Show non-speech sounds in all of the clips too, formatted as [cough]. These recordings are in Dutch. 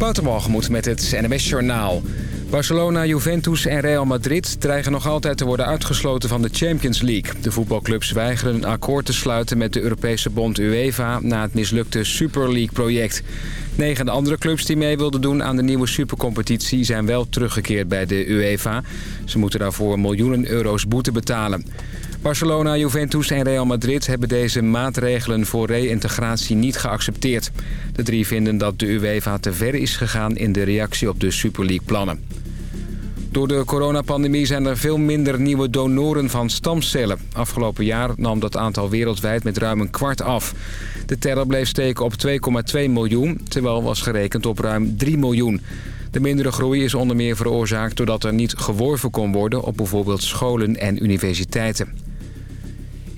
Watermalgemoed met het NMS Journaal. Barcelona, Juventus en Real Madrid dreigen nog altijd te worden uitgesloten van de Champions League. De voetbalclubs weigeren een akkoord te sluiten met de Europese bond UEFA... na het mislukte Super League-project. Negen andere clubs die mee wilden doen aan de nieuwe supercompetitie... zijn wel teruggekeerd bij de UEFA. Ze moeten daarvoor miljoenen euro's boete betalen. Barcelona, Juventus en Real Madrid hebben deze maatregelen voor reïntegratie niet geaccepteerd. De drie vinden dat de UEFA te ver is gegaan in de reactie op de Super League-plannen. Door de coronapandemie zijn er veel minder nieuwe donoren van stamcellen. Afgelopen jaar nam dat aantal wereldwijd met ruim een kwart af. De teller bleef steken op 2,2 miljoen, terwijl was gerekend op ruim 3 miljoen. De mindere groei is onder meer veroorzaakt doordat er niet geworven kon worden op bijvoorbeeld scholen en universiteiten.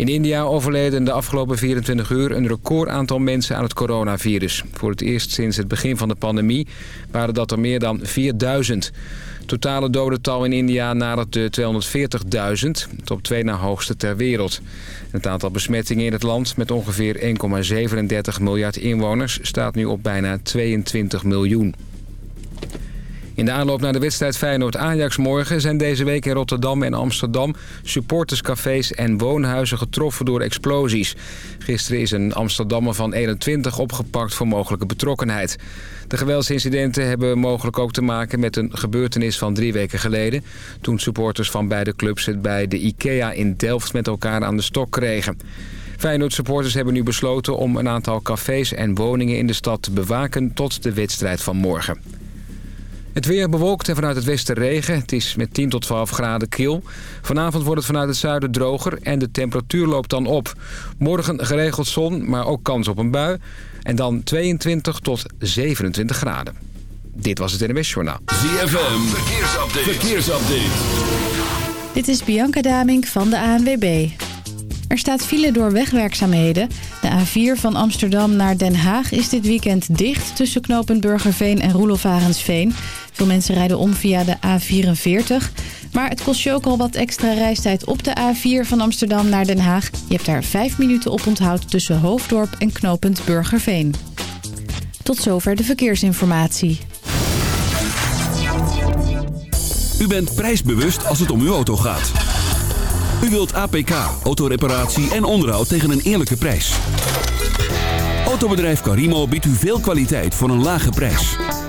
In India overleden de afgelopen 24 uur een record aantal mensen aan het coronavirus. Voor het eerst sinds het begin van de pandemie waren dat er meer dan 4000. Totale dodental in India nadert de 240.000, het op twee na hoogste ter wereld. Het aantal besmettingen in het land met ongeveer 1,37 miljard inwoners staat nu op bijna 22 miljoen. In de aanloop naar de wedstrijd Feyenoord-Ajax morgen... zijn deze week in Rotterdam en Amsterdam supporterscafés en woonhuizen getroffen door explosies. Gisteren is een Amsterdammer van 21 opgepakt voor mogelijke betrokkenheid. De geweldsincidenten hebben mogelijk ook te maken met een gebeurtenis van drie weken geleden... toen supporters van beide clubs het bij de IKEA in Delft met elkaar aan de stok kregen. Feyenoord-supporters hebben nu besloten om een aantal cafés en woningen in de stad te bewaken tot de wedstrijd van morgen. Het weer bewolkt en vanuit het westen regen. Het is met 10 tot 12 graden kil. Vanavond wordt het vanuit het zuiden droger en de temperatuur loopt dan op. Morgen geregeld zon, maar ook kans op een bui. En dan 22 tot 27 graden. Dit was het NWS Journaal. ZFM, verkeersupdate. verkeersupdate. Dit is Bianca Damink van de ANWB. Er staat file door wegwerkzaamheden. De A4 van Amsterdam naar Den Haag is dit weekend dicht... tussen knooppunt Burgerveen en Roelof Veel mensen rijden om via de A44. Maar het kost je ook al wat extra reistijd op de A4 van Amsterdam naar Den Haag. Je hebt daar 5 minuten op onthoud tussen Hoofddorp en knooppunt Burgerveen. Tot zover de verkeersinformatie. U bent prijsbewust als het om uw auto gaat. U wilt APK, autoreparatie en onderhoud tegen een eerlijke prijs. Autobedrijf Carimo biedt u veel kwaliteit voor een lage prijs.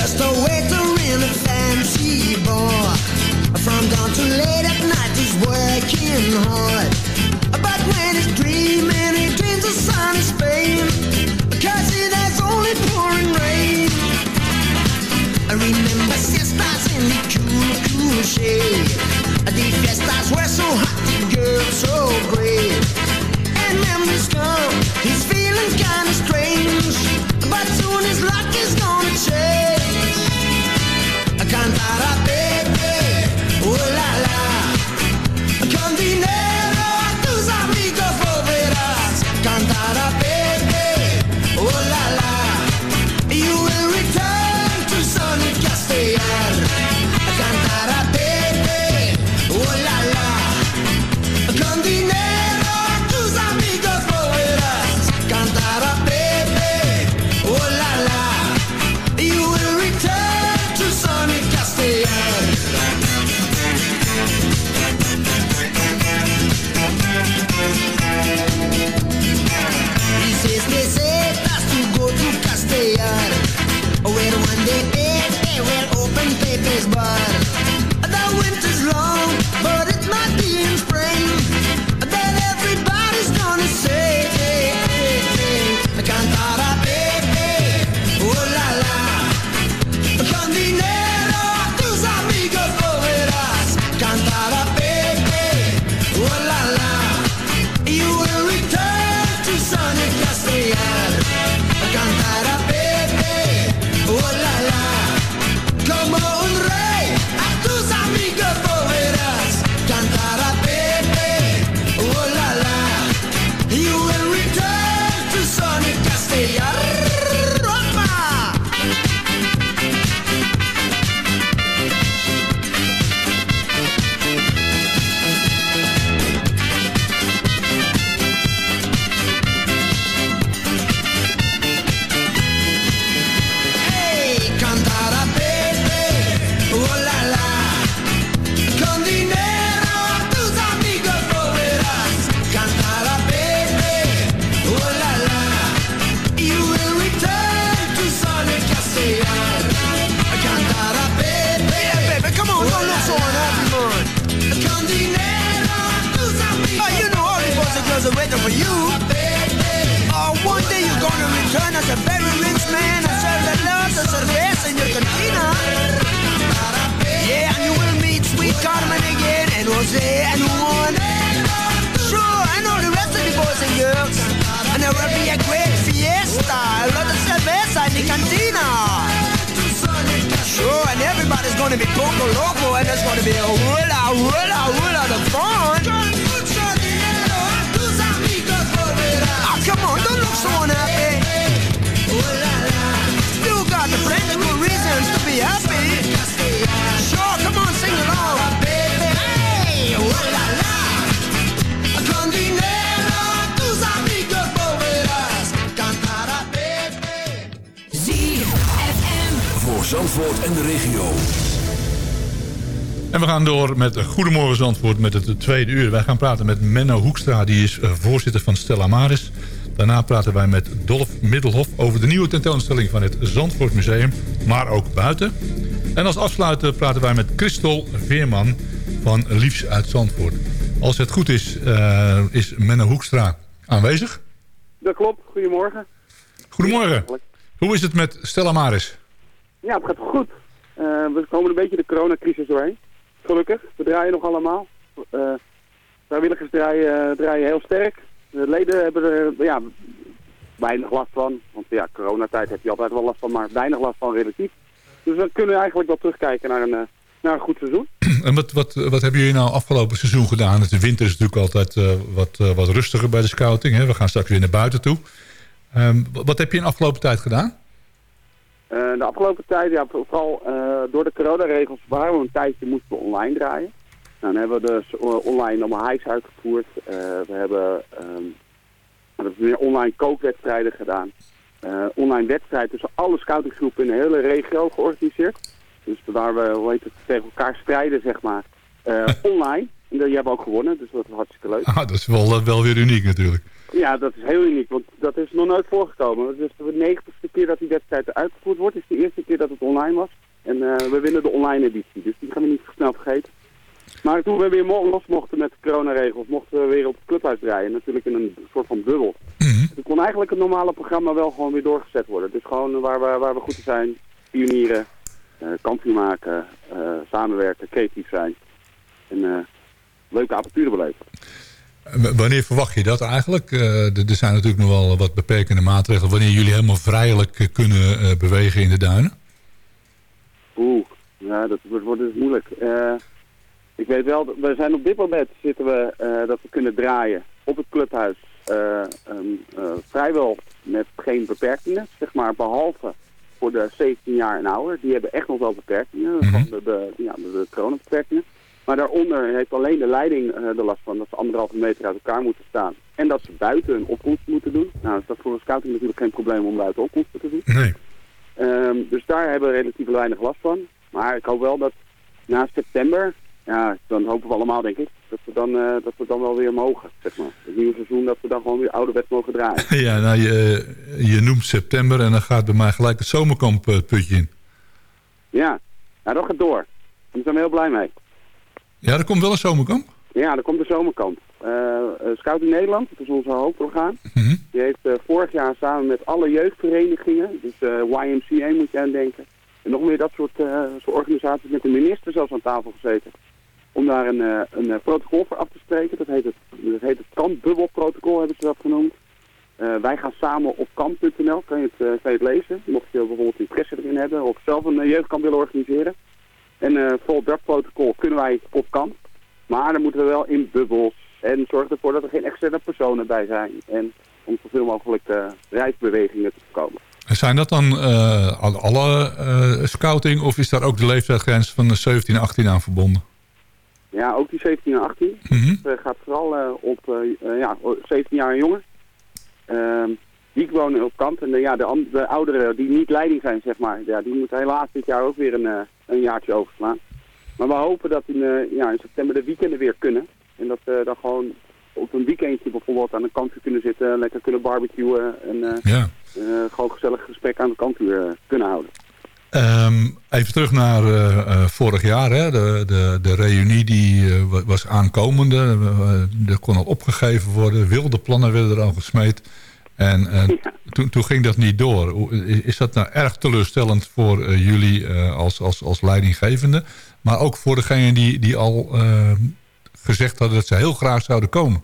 Just a waiter in a fancy bar. From dawn to late at night, he's working hard. Goedemorgen Zandvoort met het tweede uur. Wij gaan praten met Menno Hoekstra, die is eh, voorzitter van Stella Maris. Daarna praten wij met Dolf Middelhof over de nieuwe tentoonstelling van het Zandvoort Museum, maar ook buiten. En als afsluiter praten wij met Christel Veerman van Liefs uit Zandvoort. Als het goed is, eh, is Menno Hoekstra aanwezig. Dat klopt, goedemorgen. Goedemorgen. Hoe is het met Stella Maris? Ja, het gaat goed. Eh, we komen een beetje de coronacrisis doorheen. Gelukkig, we draaien nog allemaal. Uh, vrijwilligers draaien, draaien heel sterk. De leden hebben er ja, weinig last van. Want ja, coronatijd heb je altijd wel last van, maar weinig last van relatief. Dus we kunnen eigenlijk wel terugkijken naar een, eh, naar een goed seizoen. [clears throat] En wat, wat, wat hebben jullie nou afgelopen seizoen gedaan? De winter is natuurlijk altijd wat, wat rustiger bij de scouting. Hè? We gaan straks weer naar buiten toe. Um, wat heb je in de afgelopen tijd gedaan? Uh, de afgelopen tijd, ja, vooral door de coronaregels waren we een tijdje moesten we online draaien. Nou, dan hebben we dus online allemaal hikes uitgevoerd. we hebben, um, we hebben weer online kookwedstrijden gedaan. Online wedstrijd tussen alle scoutinggroepen in de hele regio georganiseerd. Dus waar we hoe heet het, tegen elkaar strijden, zeg maar, [laughs] online. En die hebben ook gewonnen, dus dat was hartstikke leuk. Ah, dat is wel, wel weer uniek natuurlijk. Ja, dat is heel uniek, want dat is nog nooit voorgekomen. Dus de negentigste keer dat die wedstrijd uitgevoerd wordt, is de eerste keer dat het online was. En uh, we winnen de online editie, dus die gaan we niet snel vergeten. Maar toen we weer los mochten met de coronaregels, mochten we weer op het clubhuis draaien. Natuurlijk in een soort van bubbel. Mm -hmm. Toen kon eigenlijk het normale programma wel gewoon weer doorgezet worden. Dus gewoon waar we, waar we goed in zijn, pionieren, uh, kampioen maken, uh, samenwerken, creatief zijn. En leuke avonturen beleven. Wanneer verwacht je dat eigenlijk? er zijn natuurlijk nog wel wat beperkende maatregelen. Wanneer jullie helemaal vrijelijk kunnen bewegen in de duinen? Oeh, ja, dat wordt dus moeilijk. Ik weet wel, we zijn op dit moment zitten we uh, dat we kunnen draaien op het clubhuis uh, um, uh, vrijwel met geen beperkingen, zeg maar, behalve voor de 17 jaar en ouder. Die hebben echt nog wel beperkingen, mm -hmm. van de, de, ja, de, de coronabeperkingen. Maar daaronder heeft alleen de leiding de last van dat ze anderhalve meter uit elkaar moeten staan. En dat ze buiten een opkomst moeten doen. Nou, is dat voor een scouting natuurlijk geen probleem om buiten opkomsten te doen. Nee. Um, dus daar hebben we relatief weinig last van. Maar ik hoop wel dat na september ja, dan hopen we allemaal, denk ik, dat we dan, uh, dat we dan wel weer mogen, zeg maar. Het nieuwe seizoen, dat we dan gewoon weer ouderwets mogen draaien. [laughs] ja, nou, je, je noemt september en dan gaat bij mij gelijk het zomerkamp uh, putje in. Ja, nou, dat gaat door. Daar zijn we heel blij mee. Ja, er komt wel een zomerkamp? Ja, er komt een zomerkamp. Uh, Scouting Nederland, dat is onze hoofdorgaan. Mm -hmm. Die heeft vorig jaar samen met alle jeugdverenigingen, dus YMCA moet je aan denken... En nog meer dat soort, soort organisaties met de minister zelfs aan tafel gezeten om daar een, een protocol voor af te spreken. Dat heet het, dat heet het kampbubbelprotocol, hebben ze dat genoemd. Uh, wij gaan samen op kamp.nl, kan, je het, kan je het lezen. Mocht je bijvoorbeeld interesse erin hebben of zelf een jeugdkamp willen organiseren. En vol dat protocol kunnen wij op kamp. Maar dan moeten we wel in bubbels en zorgen ervoor dat er geen externe personen bij zijn. En om zoveel mogelijk reisbewegingen te voorkomen. Zijn dat dan alle scouting of is daar ook de leeftijdsgrens van de 17 en 18 aan verbonden? Ja, ook die 17 en 18. Mm -hmm. Het gaat vooral uh, op uh, ja, 17 jaar en jonger. Die wonen op kamp. En de, ja, de, de, ouderen die niet leiding zijn, zeg maar, ja, die moeten helaas dit jaar ook weer een, een jaartje overslaan. Maar we hopen dat in, ja, in september de weekenden weer kunnen. En dat we dan gewoon op een weekendje bijvoorbeeld aan de kampvuur kunnen zitten, lekker kunnen barbecuen en ja. gewoon gezellig gesprek aan de kampvuur kunnen houden. Um, even terug naar uh, uh, vorig jaar. Hè? De, de, de reunie die, uh, was aankomende. er kon al opgegeven worden. Wilde plannen werden er al gesmeed. En ja. toen, toen ging dat niet door. Is dat nou erg teleurstellend voor jullie als, als, als leidinggevende? Maar ook voor degenen die, die al gezegd hadden dat ze heel graag zouden komen.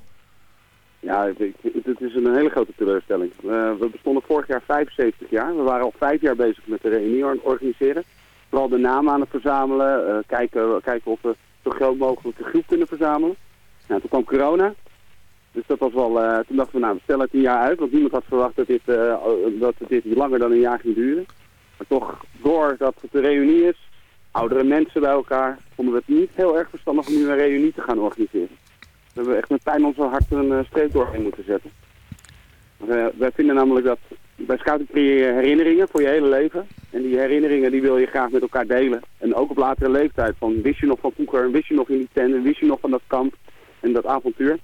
Ja, het, is een hele grote teleurstelling. Eh, we bestonden vorig jaar 75 jaar. We waren al vijf jaar bezig met de reunie or- organiseren. Vooral de namen aan het verzamelen. eh, kijken, kijken of we zo groot mogelijk een groep kunnen verzamelen. Nou, toen kwam corona. Dus dat was wel, eh, toen dachten we, nou, we stellen het een jaar uit. Want niemand had verwacht dat dit, eh, dat dit langer dan een jaar ging duren. Maar toch, doordat het de reunie is, oudere mensen bij elkaar, vonden we het niet heel erg verstandig om nu een reunie te gaan organiseren. We hebben echt met pijn ons hart een uh, streep doorheen moeten zetten. We, wij vinden namelijk dat bij scouting creëer je herinneringen voor je hele leven. En die herinneringen die wil je graag met elkaar delen. En ook op latere leeftijd. Van wist je nog van vroeger, wist je nog in die tent, en wist je nog van dat kamp en dat avontuur.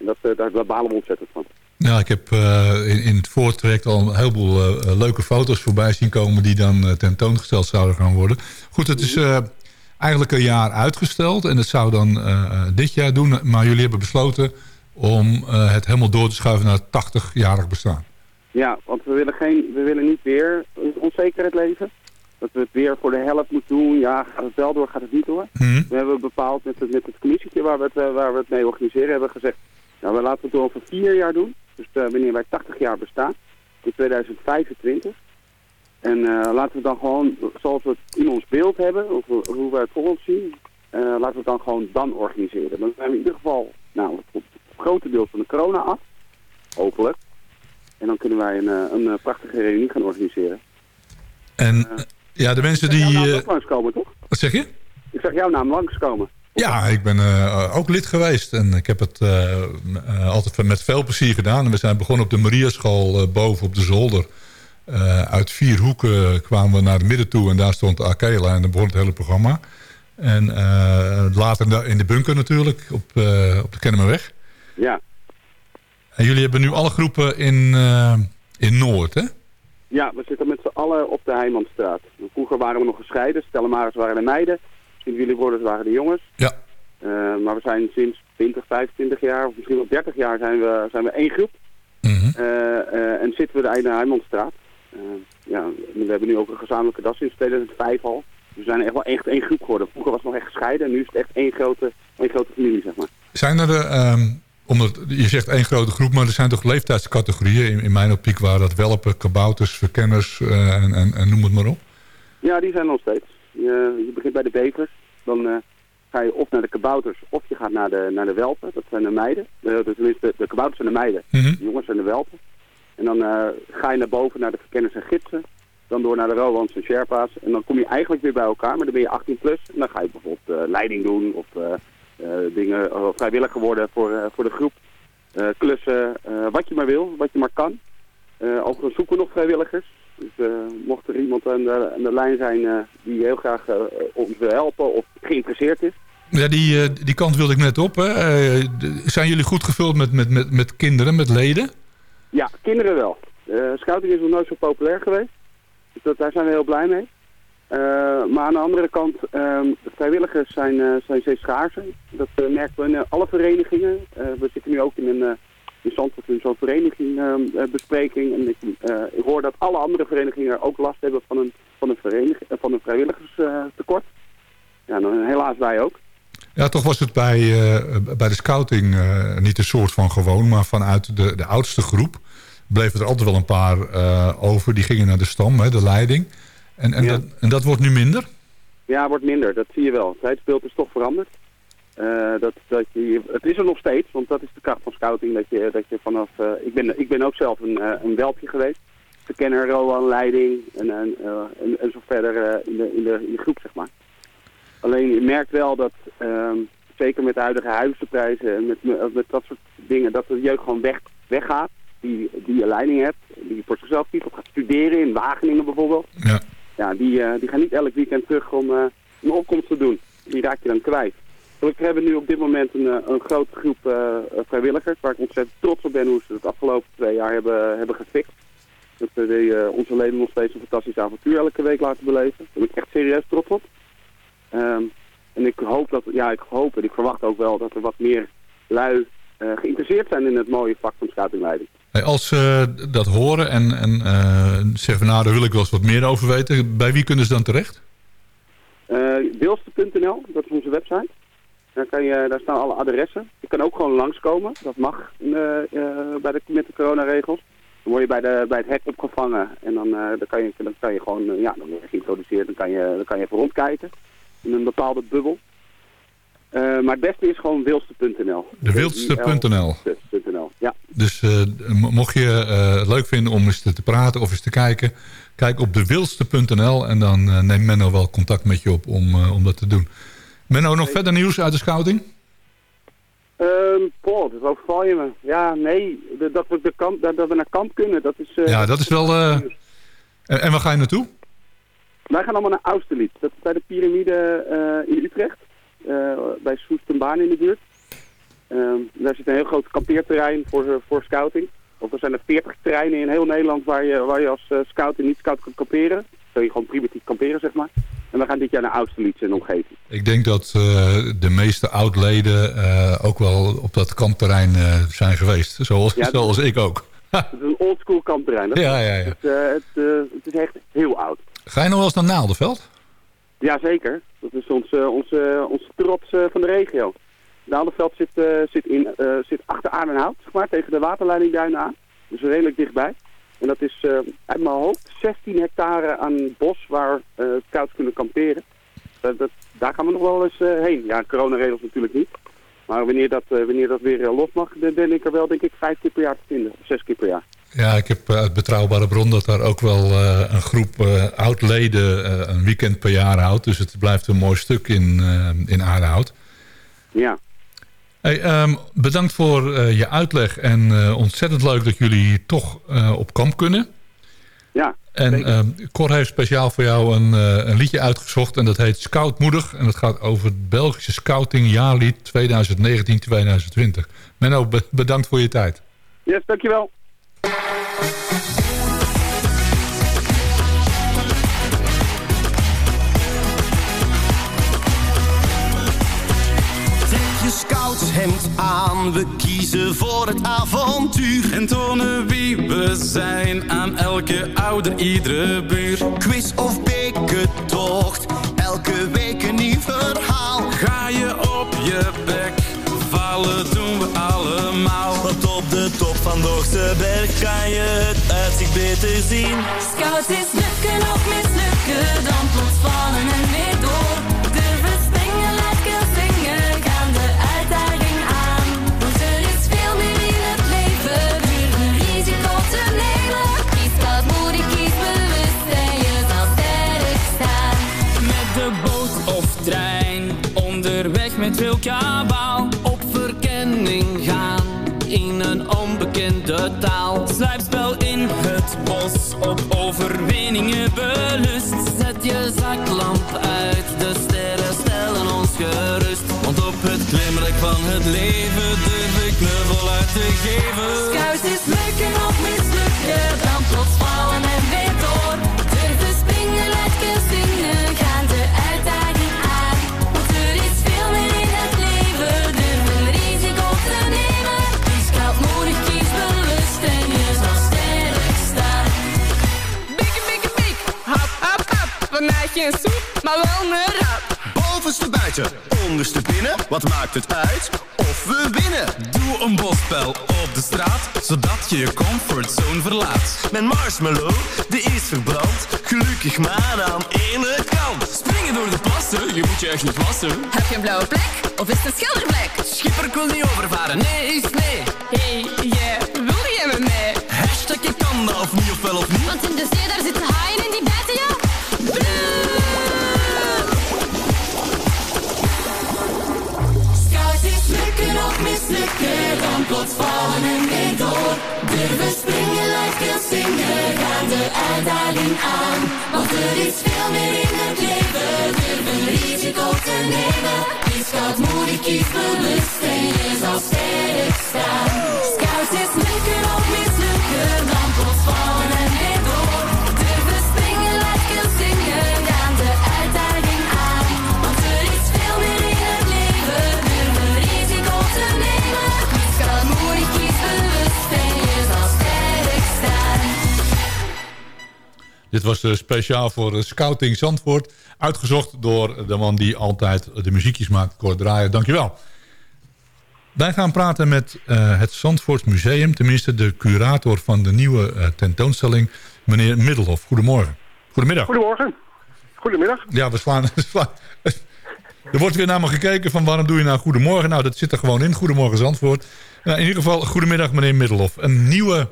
En dat, eh, daar, daar balen we ontzettend van. Ja, ik heb eh, in, in het voortraject al een heleboel eh, leuke foto's voorbij zien komen... die dan tentoongesteld zouden gaan worden. Goed, het is eigenlijk een jaar uitgesteld en het zou dan dit jaar doen. Maar jullie hebben besloten om het helemaal door te schuiven naar het 80-jarig bestaan. Ja, want we willen, geen, we willen niet weer onzekerheid leven. Dat we het weer voor de helft moeten doen. Ja, gaat het wel door, gaat het niet door. Mhm. We hebben bepaald met het, met het commissietje waar we, het, waar we het mee organiseren, hebben we gezegd, nou we laten het over vier jaar doen. Dus eh, wanneer wij 80 jaar bestaan, in 2025. En eh, laten we dan gewoon, zoals we het in ons beeld hebben, of hoe- wij het voor ons zien, eh, laten we het dan gewoon dan organiseren. Dan zijn we in ieder geval, nou, het grote deel van de corona af, hopelijk. En dan kunnen wij een, een, prachtige reunie gaan organiseren. En ja, de mensen Ik zag jouw die... naam langskomen, toch? wat zeg je? Ik zag jouw naam langskomen. Ja, ik ben eh, ook lid geweest en ik heb het eh, eh, altijd met veel plezier gedaan. En we zijn begonnen op de Mariaschool eh, boven op de zolder. Eh, uit vier hoeken kwamen we naar het midden toe en daar stond Akela en dan begon het hele programma. En eh, later in de- bunker natuurlijk, op, eh, op de Kennemerweg. Ja. En jullie hebben nu alle groepen in, eh, in Noord, hè? Ja, we zitten met z'n allen op de Heijmanstraat. Vroeger waren we nog gescheiden. Stelmaris waren de meiden. Misschien jullie worden waren de jongens. Ja. Eh, maar we zijn sinds 20, 25 jaar, of misschien wel 30 jaar, zijn we, zijn we één groep. Mhm. Eh, eh, en zitten we de Einde Heijmanstraat. Eh, ja, we hebben nu ook een gezamenlijke das sinds 2005 al. We zijn echt wel echt één groep geworden. Vroeger was het nog echt gescheiden en nu is het echt één grote, één grote familie, zeg maar. Zijn er, eh, omdat je zegt één grote groep, maar er zijn toch leeftijdscategorieën. In, in mijn optiek waren dat welpen, kabouters, verkenners eh, en, en, en noem het maar op. Ja, die zijn nog steeds. Je, je begint bij de bevers. Dan eh, ga je of naar de kabouters of je gaat naar de, naar de welpen. Dat zijn de meiden. Uh, tenminste, de, de kabouters zijn de meiden. Mhm. De jongens zijn de welpen. En dan eh, ga je naar boven naar de verkenners en gidsen. Dan door naar de Rowands en Sherpa's. En dan kom je eigenlijk weer bij elkaar. Maar dan ben je 18 plus. En dan ga je bijvoorbeeld eh, leiding doen. Of eh, eh, dingen vrijwilliger worden voor, voor de groep. Klussen. wat je maar wil. Wat je maar kan. Uh, overigens zoeken we nog vrijwilligers. Dus uh, mocht er iemand aan de, aan de lijn zijn uh, die heel graag uh, ons wil helpen of geïnteresseerd is. Ja, die, die kant wilde ik net op. Hè. zijn jullie goed gevuld met, met, met, met kinderen, met leden? Ja, kinderen wel. scouting is nog nooit zo populair geweest. Dus dat, daar zijn we heel blij mee. maar aan de andere kant, um, de vrijwilligers zijn, zijn steeds schaarser. Dat merken we in alle verenigingen. we zitten nu ook in een in Zandvoort in zo'n vereniging uh, bespreking. En ik, uh, ik, hoor dat alle andere verenigingen ook last hebben van een, van een, verenig, van een vrijwilligerstekort. ja, dan, helaas wij ook. Ja, toch was het bij, uh, bij de scouting niet een soort van gewoon, maar vanuit de, de oudste groep bleven er altijd wel een paar over. Die gingen naar de stam, hè, de leiding. En, en, ja. dat, en dat wordt nu minder? Ja, wordt minder. Dat zie je wel. Het tijdsbeeld is toch veranderd. Uh, dat, dat je, het is er nog steeds, want dat is de kracht van scouting. Dat je, dat je vanaf, uh, ik, ben, ik ben ook zelf een, uh, een welpje geweest. Verkenner, Rowan, leiding en, en, en, en, zo verder in, de, in, de, in de groep, zeg maar. Alleen je merkt wel dat, ehm, zeker met de huidige huizenprijzen en met, met dat soort dingen, dat de jeugd gewoon weg, weggaat. Die, die je leiding hebt, die voor zichzelf kiest of gaat studeren in Wageningen bijvoorbeeld. Ja. Ja, die, die gaan niet elk weekend terug om een opkomst te doen. Die raak je dan kwijt. We hebben nu op dit moment een, een grote groep uh, vrijwilligers waar ik ontzettend trots op ben hoe ze het afgelopen twee jaar hebben, hebben gefixt. Dat we onze leden nog steeds een fantastisch avontuur elke week laten beleven. Daar ben ik echt serieus trots op. Um, en ik hoop dat, ja ik hoop en ik verwacht ook wel dat er wat meer lui uh, geïnteresseerd zijn in het mooie vak van scoutingleiding. Hey, als ze dat horen en, en zeggen nou daar wil ik wel eens wat meer over weten, bij wie kunnen ze dan terecht? Wilste.nl, dat is onze website. Daar, kan je, daar staan alle adressen. Je kan ook gewoon langskomen. Dat mag eh, eh, bij de, met de coronaregels. Dan word je bij, de, bij het hek opgevangen. En dan, eh, dan, kan, je, dan kan je gewoon, ja, dan word je geïntroduceerd. Dan kan je, dan kan je even rondkijken. In een bepaalde bubbel. Maar het beste is gewoon wildste.nl. De. Wildste.nl, Ja. Dus mo- mocht je het leuk vinden om eens te, te praten of eens te kijken... kijk op dewildste.nl en dan neemt Menno wel contact met je op om, om dat te doen. Menno, nog verder nieuws uit de scouting? Ehm Paul, dat overval je me. Ja, nee, dat we, de kamp, dat, we naar kamp kunnen, dat is... eh, Ja, dat is wel... eh, en, en waar ga je naartoe? Wij gaan allemaal naar Austerlitz. Dat is bij de piramide eh, in Utrecht. bij Soestenbaan in de buurt. Ehm, daar zit een heel groot kampeerterrein voor, voor scouting. Of er zijn er 40 terreinen in heel Nederland waar je, waar je als scout en niet-scout kan kamperen. Kun je gewoon primitief kamperen, zeg maar. En we gaan dit jaar naar Austerlitz en omgeving. Ik denk dat eh, de meeste oud-leden eh, ook wel op dat kampterrein eh, zijn geweest. Zoals, Ja, dat- zoals ik ook. [laughs] Het is een oldschool kampterrein. Dat Ja, ja, ja. Het, het, het is echt heel oud. Ga je nog wel eens naar Naaldenveld? Jazeker, dat is onze, onze, onze trots van de regio. Daalderveld zit, zit, in, zit achter Aardenhout, zeg maar, tegen de waterleidingduinen aan. Dus redelijk dichtbij. En dat is eh, uit mijn hoofd 16 hectare aan bos waar eh, scouts kunnen kamperen. Dat, dat, daar gaan we nog wel eens eh, heen. Ja, coronaregels natuurlijk niet. Maar wanneer dat, wanneer dat weer los mag, dan ben ik er wel denk ik vijf keer per jaar te vinden. Of zes keer per jaar. Ja, ik heb uit betrouwbare bron dat daar ook wel een groep eh, oud-leden een weekend per jaar houdt. Dus het blijft een mooi stuk in, in Aardehout. Ja, Hey, ehm, bedankt voor eh, je uitleg en eh, ontzettend leuk dat jullie toch eh, op kamp kunnen. ja. En ehm Cor heeft speciaal voor jou een, een liedje uitgezocht en dat heet Scoutmoedig. En dat gaat over het Belgische Scouting jaarlied 2019-2020. Menno, be- bedankt voor je tijd. Yes, dankjewel. Je scoutshemd aan, we kiezen voor het avontuur. En tonen wie we zijn aan elke ouder, iedere buur. Quiz of bekentocht, elke week een nieuw verhaal. Ga je op je bek, vallen doen we allemaal. Want op de top van Berg kan je het uitzicht beter zien. Scout is lukken of mislukken, dan plots vallen en Onderste binnen, wat maakt het uit? Of we winnen. Doe een bosspel op de straat, zodat je je comfortzone verlaat. Mijn marshmallow, die is verbrand. Gelukkig maar aan ene kant. Springen door de plassen, je moet je echt niet wassen. Heb je een blauwe plek? Of is het een schildervlek? Schipper, ik wil niet overvaren, nee is nee. Hey, yeah, nemen. Kies scout moedig, kies bewust Dit was eh, speciaal voor eh, Scouting Zandvoort. Uitgezocht door de man die altijd de muziekjes maakt, Cor Draaier. Dankjewel. Wij gaan praten met eh, het Zandvoort Museum. Tenminste, de curator van de nieuwe tentoonstelling, meneer Middelhof. Goedemorgen. Goedemiddag. Goedemorgen. Goedemiddag. Ja, we slaan... [laughs] we slaan- er wordt weer naar me gekeken van waarom doe je nou Goedemorgen? Nou, dat zit er gewoon in. Goedemorgen Zandvoort. Nou, in ieder geval, goedemiddag meneer Middelhof. Een nieuwe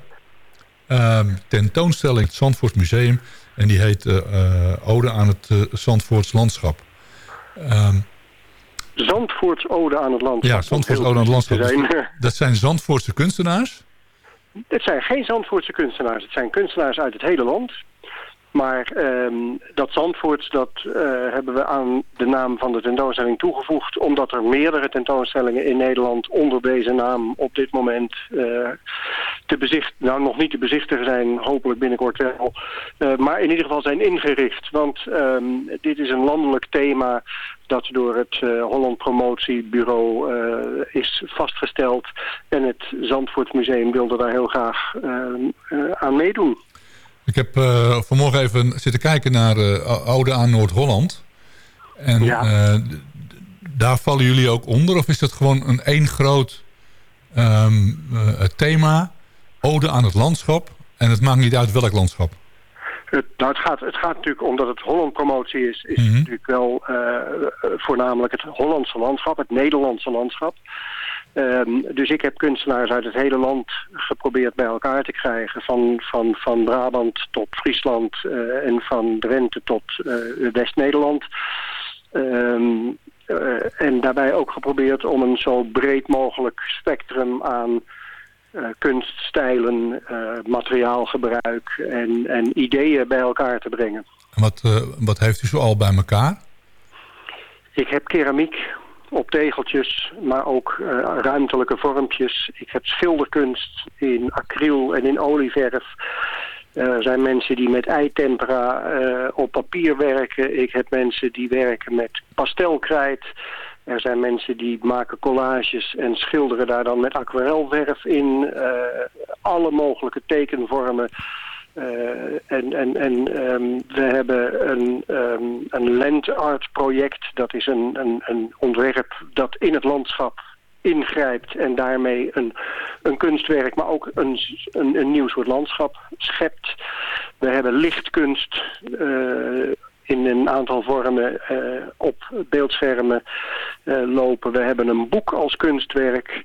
ehm, tentoonstelling, het Zandvoort Museum. En die heet eh, eh, Ode aan het eh, Zandvoorts landschap. Ehm, Zandvoorts Ode aan het Landschap. ja, Zandvoorts Ode aan het landschap. zijn. Dat zijn Zandvoortse kunstenaars. Het zijn geen Zandvoortse kunstenaars. Het zijn kunstenaars uit het hele land. Maar ehm, dat Zandvoorts, dat eh, hebben we aan de naam van de tentoonstelling toegevoegd... omdat er meerdere tentoonstellingen in Nederland onder deze naam op dit moment eh, te bezicht, nou nog niet te bezichtigen zijn, hopelijk binnenkort wel. Eh, maar in ieder geval zijn ingericht. Want ehm, dit is een landelijk thema dat door het Holland Promotiebureau is vastgesteld. En het Zandvoort Museum wilde daar heel graag ehm, eh, aan meedoen. Ik heb eh, vanmorgen even zitten kijken naar eh, Ode aan Noord-Holland. En eh, daar vallen jullie ook onder? Of is dat gewoon een één groot ehm, eh, thema? Ode aan het landschap. En het maakt niet uit welk landschap. Het, nou, het, gaat, het gaat natuurlijk, omdat het Holland promotie is, is Mhm. natuurlijk wel voornamelijk het Hollandse landschap, het Nederlandse landschap. Ehm, dus ik heb kunstenaars uit het hele land geprobeerd bij elkaar te krijgen. Van, van, van Brabant tot Friesland eh, en van Drenthe tot eh, West-Nederland. Ehm, eh, en daarbij ook geprobeerd om een zo breed mogelijk spectrum aan kunststijlen, materiaalgebruik en, en ideeën bij elkaar te brengen. En wat, wat heeft u zo al bij elkaar? Ik heb keramiek op tegeltjes, maar ook eh, ruimtelijke vormpjes. Ik heb schilderkunst in acryl en in olieverf. Er zijn mensen die met eitempera eh, op papier werken. Ik heb mensen die werken met pastelkrijt. Er zijn mensen die maken collages en schilderen daar dan met aquarelverf in. Eh, alle mogelijke tekenvormen. Eh, en en, en ehm, we hebben een, ehm, een land art project. Dat is een, een, een ontwerp dat in het landschap ingrijpt en daarmee een, een kunstwerk, maar ook een, een, een nieuw soort landschap schept. We hebben lichtkunst eh, in een aantal vormen eh, op beeldschermen lopen. We hebben een boek als kunstwerk.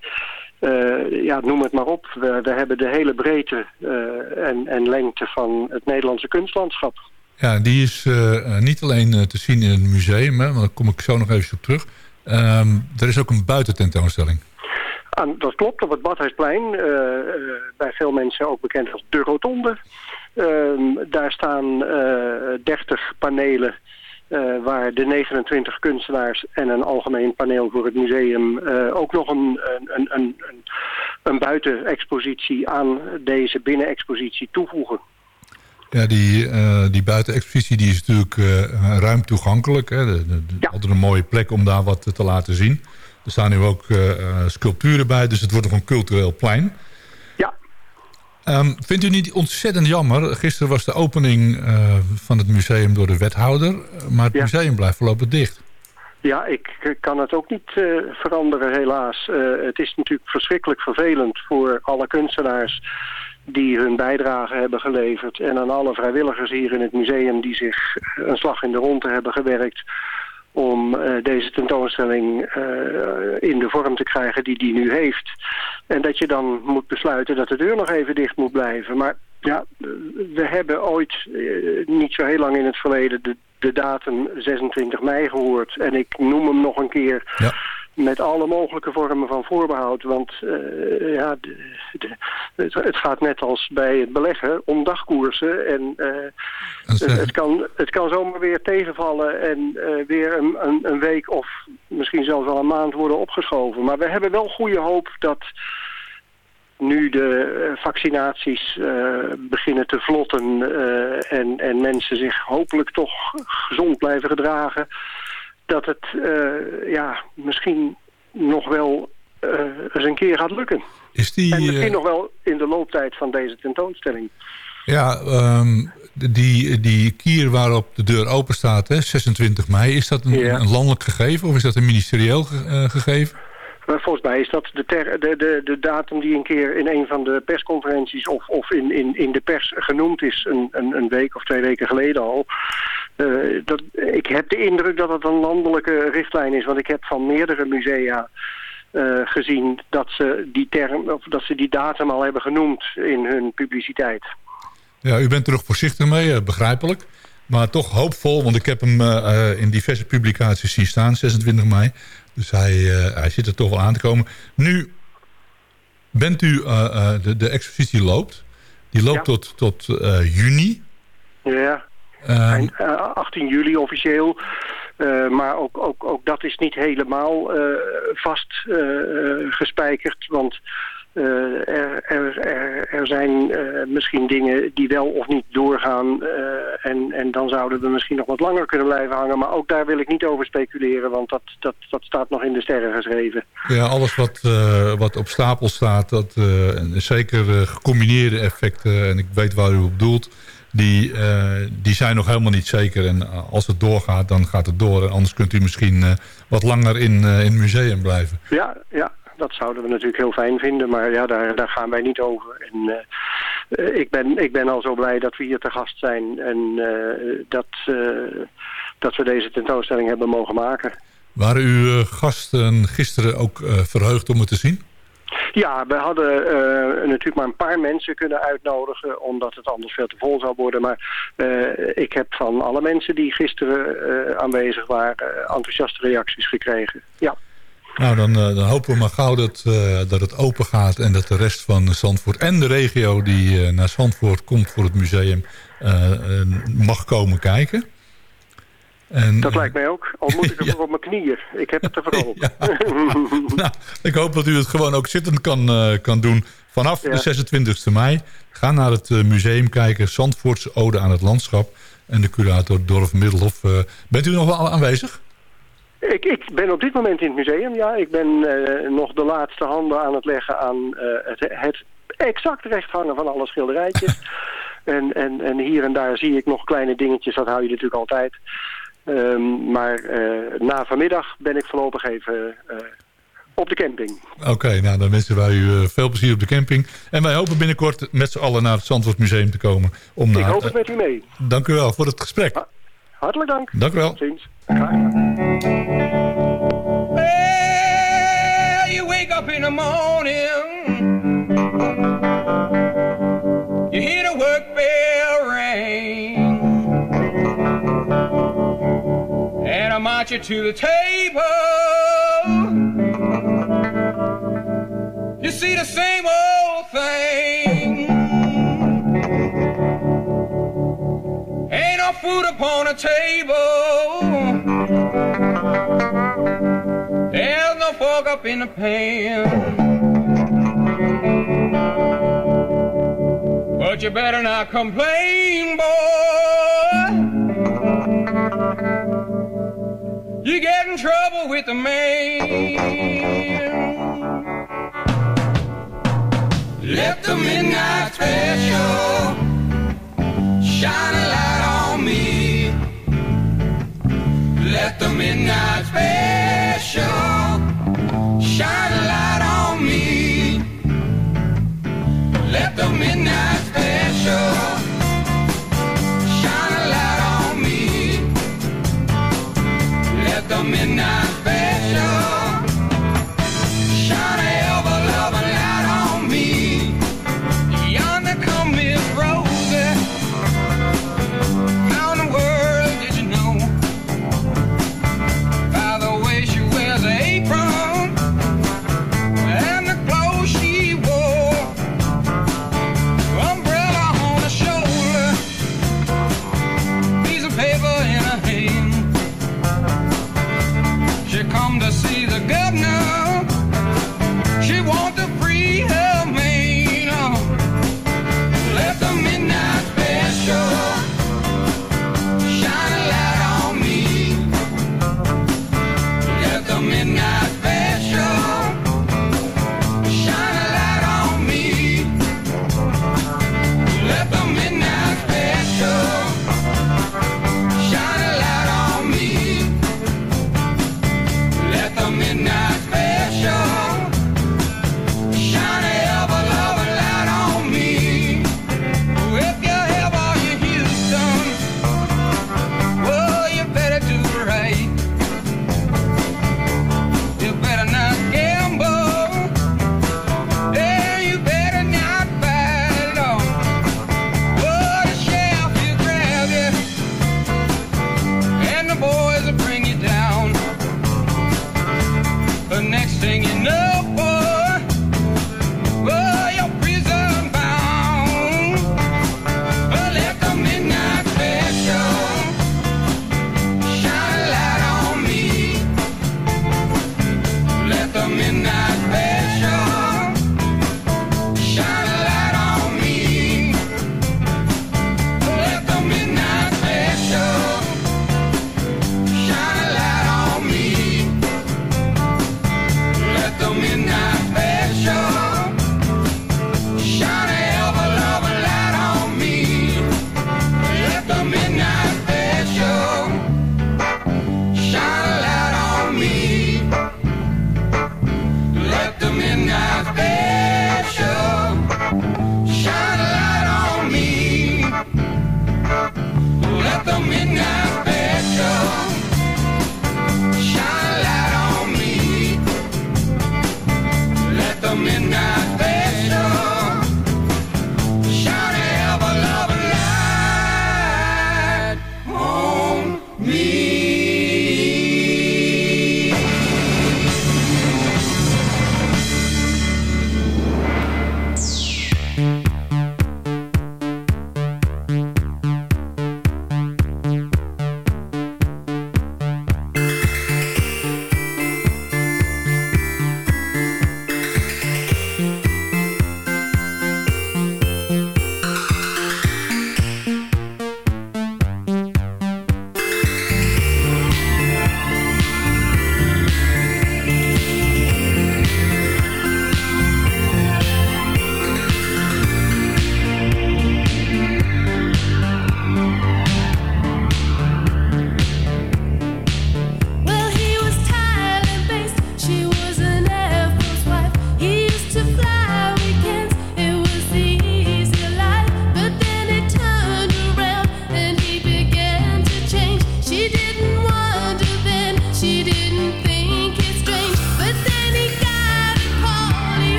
Eh, ja, noem het maar op. We, we hebben de hele breedte eh, en, en lengte van het Nederlandse kunstlandschap. Ja, die is eh, niet alleen te zien in het museum, hè, maar daar kom ik zo nog even op terug. Ehm, er is ook een buitententoonstelling. Aan, dat klopt, op het Badhuisplein, bij veel mensen ook bekend als de Rotonde. Ehm, daar staan eh 30 panelen eh, waar de 29 kunstenaars en een algemeen paneel voor het museum eh, ook nog een, een, een, een, buitenexpositie aan deze binnenexpositie toevoegen. Ja, die, eh, die buitenexpositie die is natuurlijk ruim toegankelijk. Hè. De, Altijd een mooie plek om daar wat te laten zien. Er staan nu ook sculpturen bij, dus het wordt nog een cultureel plein. Ehm, vindt u niet ontzettend jammer? Gisteren was de opening eh, van het museum door de wethouder. Maar het museum blijft voorlopig dicht. Ja, ik kan het ook niet eh, veranderen helaas. Eh, het is natuurlijk verschrikkelijk vervelend voor alle kunstenaars die hun bijdrage hebben geleverd. En aan alle vrijwilligers hier in het museum die zich een slag in de ronde hebben gewerkt om eh, deze tentoonstelling eh, in de vorm te krijgen die die nu heeft. En dat je dan moet besluiten dat de deur nog even dicht moet blijven. Maar ja, we hebben ooit, eh, niet zo heel lang in het verleden, de, de datum 26 mei gehoord. En ik noem hem nog een keer met alle mogelijke vormen van voorbehoud. Want eh, ja, de, de- het, het gaat net als bij het beleggen om dagkoersen. En eh, het, het kan, het kan zomaar weer tegenvallen en eh, weer een, een, een week of misschien zelfs wel een maand worden opgeschoven. Maar we hebben wel goede hoop dat nu de vaccinaties beginnen te vlotten en, en mensen zich hopelijk toch gezond blijven gedragen, dat het eh, ja, misschien nog wel eh, eens een keer gaat lukken. Is die, en misschien eh, nog wel in de looptijd van deze tentoonstelling. Ja, ehm, die, die kier waarop de deur open staat, hè, 26 mei... is dat een, Ja. een landelijk gegeven of is dat een ministerieel ge- gegeven? Maar volgens mij is dat de, ter, de, de, de datum die een keer in een van de persconferenties of, of in, in, in de pers genoemd is, een, een, een week of twee weken geleden al. Eh, dat, ik heb de indruk dat het een landelijke richtlijn is, want ik heb van meerdere musea eh, gezien dat ze, die term, of dat ze die datum al hebben genoemd in hun publiciteit. Ja, u bent er nog voorzichtig mee, eh, begrijpelijk. Maar toch hoopvol, want ik heb hem in diverse publicaties zien staan, 26 mei. Dus hij, hij zit er toch wel aan te komen. Nu bent u, de, de expositie loopt. Die loopt Ja. tot, tot juni. Ja, eind- eh, 18 juli officieel. Eh, maar ook, ook, ook dat is niet helemaal eh, vast eh, eh, gespijkerd. Want eh, er, er, er, er zijn eh, misschien dingen die wel of niet doorgaan. eh, en, en dan zouden we misschien nog wat langer kunnen blijven hangen. Maar ook daar wil ik niet over speculeren. Want dat, dat, dat staat nog in de sterren geschreven. Ja, alles wat, eh, wat op stapel staat, dat, eh, en zeker eh, gecombineerde effecten, en ik weet waar u op doelt, die, eh, die zijn nog helemaal niet zeker. En eh, als het doorgaat, dan gaat het door. En anders kunt u misschien eh, wat langer in, in het museum blijven. Ja, ja, dat zouden we natuurlijk heel fijn vinden, maar ja, daar, daar gaan wij niet over. En ik, ben, ik ben al zo blij dat we hier te gast zijn en dat, dat we deze tentoonstelling hebben mogen maken. Waren uw gasten gisteren ook verheugd om het te zien? Ja, we hadden eh, natuurlijk maar een paar mensen kunnen uitnodigen, omdat het anders veel te vol zou worden. Maar eh, ik heb van alle mensen die gisteren eh, aanwezig waren, enthousiaste reacties gekregen. Ja. Nou, dan, dan hopen we maar gauw dat, dat het open gaat... en dat de rest van Zandvoort en de regio die naar Zandvoort komt voor het museum... mag komen kijken. En, Dat lijkt mij ook. Al moet ik [laughs] er voor op mijn knieën. Ik heb het er vooral op. [laughs] [laughs] nou, ik hoop dat u het gewoon ook zittend kan, eh, kan doen. Vanaf Ja. de 26e mei. Ga naar het eh, museum kijken. Zandvoortse Ode aan het Landschap. En de curator Dorf Middelhof. eh, bent u nog wel aanwezig? Ik, ik ben op dit moment in het museum, ja. Ik ben nog de laatste handen aan het leggen aan het, het exact recht hangen van alle schilderijtjes. en, en, en hier en daar zie ik nog kleine dingetjes, dat hou je natuurlijk altijd. Ehm, maar eh, na vanmiddag ben ik voorlopig even eh, op de camping. Oké, nou dan wensen wij u eh, veel plezier op de camping. En wij hopen binnenkort met z'n allen naar het Zandvoort Museum te komen. Om ik naar, hoop het met u mee. dank u wel voor het gesprek. Hartelijk dank. Dank u wel. Tot ziens. Graag gedaan. Well, you wake up in the morning, you to the table. You see the same old thing. Ain't no food upon the table. There's no fork up in the pan. But you better not complain, boy. In trouble with the man. Let the midnight special shine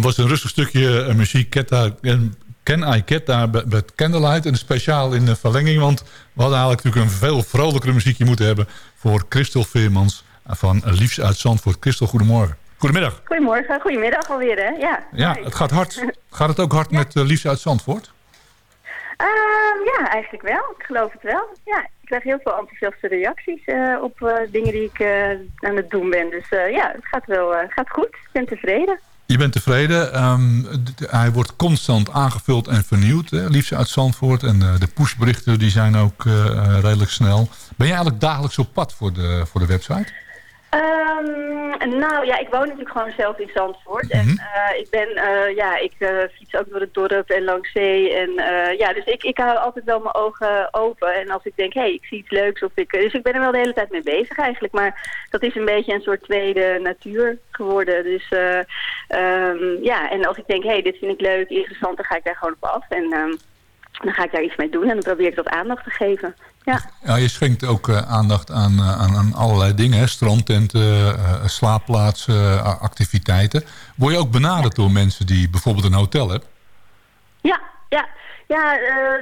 Het was een rustig stukje eh, muziek. Get Daar- en Can I Get Daar bij- bij Candlelight. En speciaal in de verlenging. Want we hadden eigenlijk natuurlijk een veel vrolijkere muziekje moeten hebben... voor Christel Veermans van Liefs uit Zandvoort. Christel, goedemorgen. Goedemiddag. Goedemorgen, goedemiddag alweer hè. Ja, Ja, het gaat hard. [laughs] Gaat het ook hard met uh, Liefs uit Zandvoort? Ehm, ja, eigenlijk wel. Ik geloof het wel. Ja, ik krijg heel veel enthousiaste reacties eh, op eh, dingen die ik eh, aan het doen ben. Dus eh, ja, het gaat wel eh, gaat goed. Ik ben tevreden. Je bent tevreden. Ehm, hij wordt constant aangevuld en vernieuwd. Hè? Liefst uit Zandvoort. En eh, de pushberichten die zijn ook eh, eh, redelijk snel. Ben je eigenlijk dagelijks op pad voor de, voor de website? Ehm, nou ja, ik woon natuurlijk gewoon zelf in Zandvoort. En eh, ik ben, eh, ja, ik eh, fiets ook door het dorp en langs zee. En ja, dus ik, ik hou altijd wel mijn ogen open. En als ik denk, hé, hey, ik zie iets leuks of ik... Dus ik ben er wel de hele tijd mee bezig eigenlijk. Maar dat is een beetje een soort tweede natuur geworden. Dus ehm, ja, en als ik denk, hé, hey, dit vind ik leuk, interessant, dan ga ik daar gewoon op af. En ehm, dan ga ik daar iets mee doen en dan probeer ik dat aandacht te geven. Ja. Ja, je schenkt ook eh, aandacht aan, eh, aan, aan allerlei dingen. Hè? Strandtenten, eh, slaapplaatsen, activiteiten. Word je ook benaderd door mensen die bijvoorbeeld een hotel hebben? Ja, ja. Ja,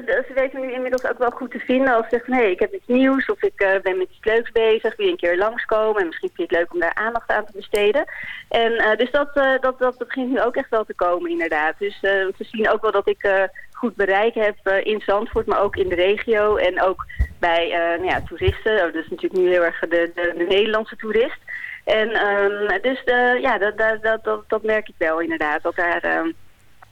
ze weten nu inmiddels ook wel goed te vinden als ze zeggen hé, ik heb iets nieuws of ik ben met iets leuks bezig, wil je een keer langskomen en misschien vind je het leuk om daar aandacht aan te besteden. En dus dat, dat, dat begint nu ook echt wel te komen inderdaad. Dus ze zien ook wel dat ik goed bereik heb eh, in Zandvoort, maar ook in de regio en ook bij eh, nou ja, toeristen. Dat is natuurlijk nu heel erg de, de, de Nederlandse toerist. En ehm, dus eh, ja, dat, dat, dat, dat, merk ik wel inderdaad, dat daar... ehm,